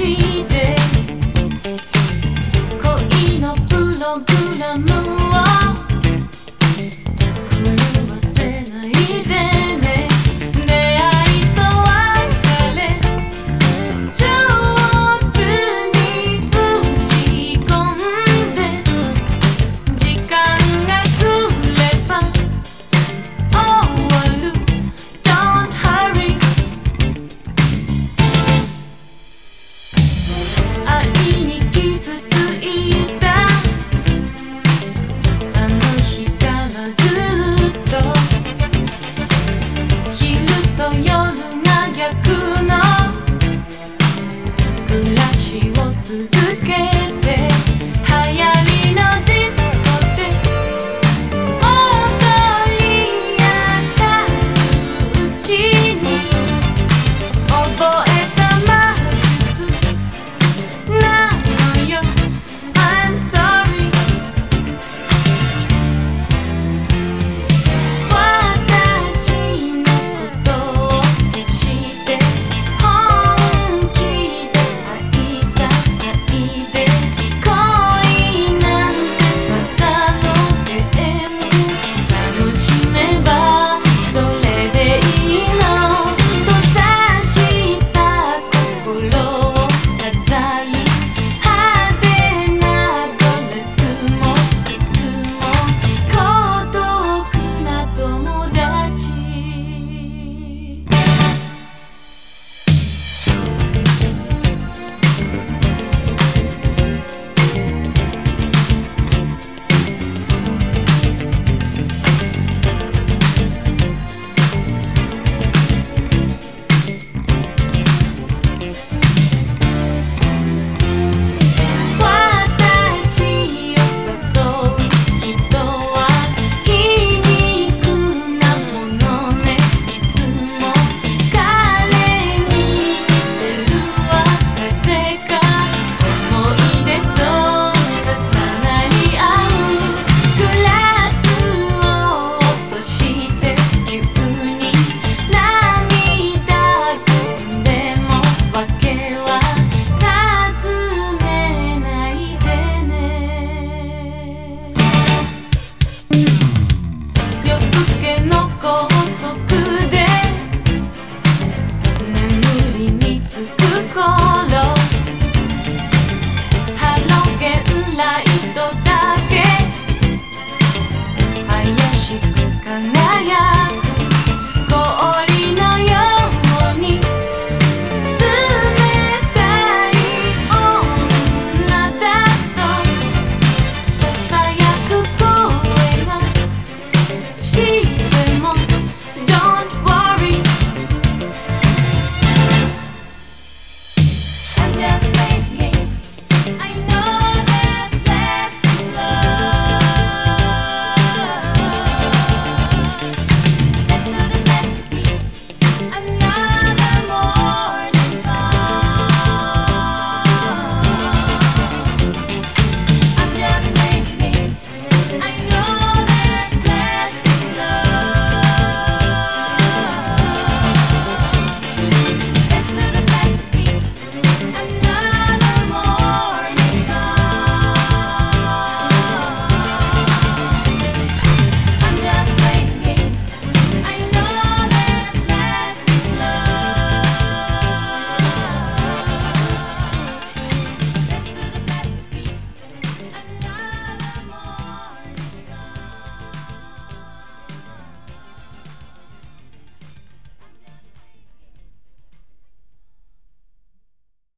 see 続け Go.